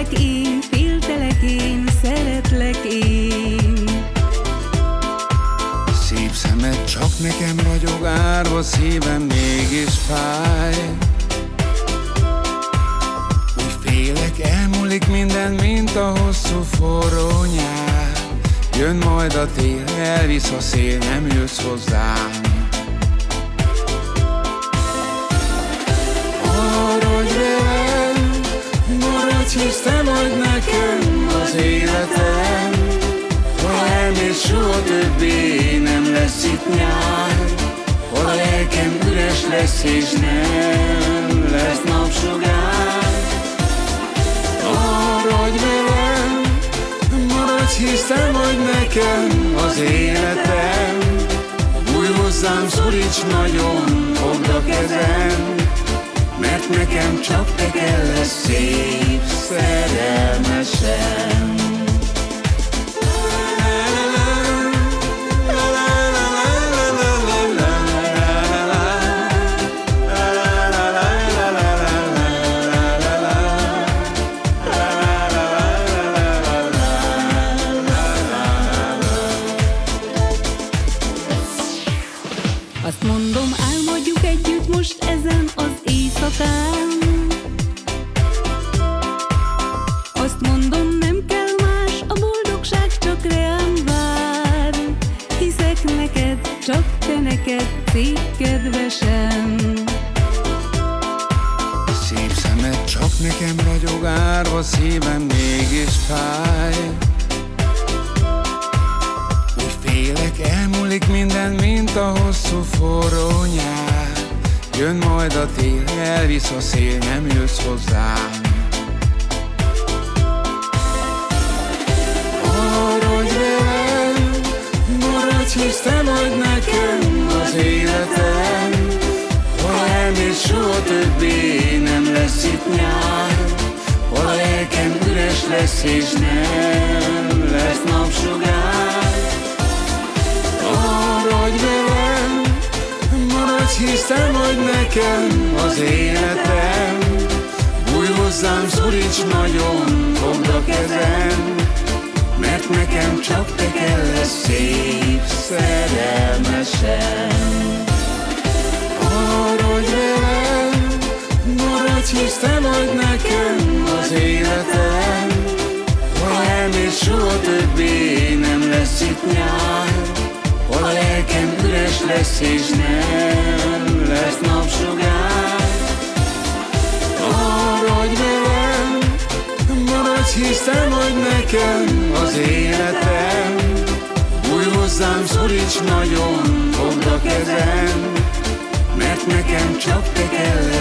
Szeretlek én, féltelek én, szeretlek én. Szép szemed csak nekem ragyog árva, szívem mégis fáj. Úgy félek, elmúlik minden, mint a hosszú forró nyár. Jön majd a tél, elvisz a szél, nem jössz hozzám. Hisz te vagy nekem az életem. Ha elmész, soha többé nem lesz itt nyár. Ha a lelkem üres lesz és nem lesz napsugár. Maradj velem, maradj, hisz te vagy nekem az életem. Bújj hozzám, szoríts nagyon, fogd a kezem Mert nekem csak te kell szép szerelmesem Azt mondom, álmodjuk együtt most ezen az éjszakán. Azt mondom, nem kell más, a boldogság csak reám vár. Hiszek neked, csak te neked, szép kedvesem Szép szemed csak nekem ragyog árva, szívem mégis fáj. Úgy félek, elmúlik minden, mint a hosszú forró nyár. Jön majd a tél, elvisz a szél, nem jössz hozzám Maradj velem, maradj, hisz te vagy nekem az életem. Ha elmész, soha többé nem lesz itt nyár. Ha a lelkem üres lesz és nem maradj, hisz te vagy nekem az életem. Bújj hozzám, szoríts nagyon, fogd a kezem Mert nekem csak te kell szép szerelmesem. Maradj velem, maradj, hisz te vagy nekem az életem. Ha elmész, soha többé nem lesz itt nyár. A lelkem üres lesz és nem maradj, hisz te vagy nekem az életem. Bújj hozzám, szoríts nagyon, fogd a kezem Mert nekem csak te kell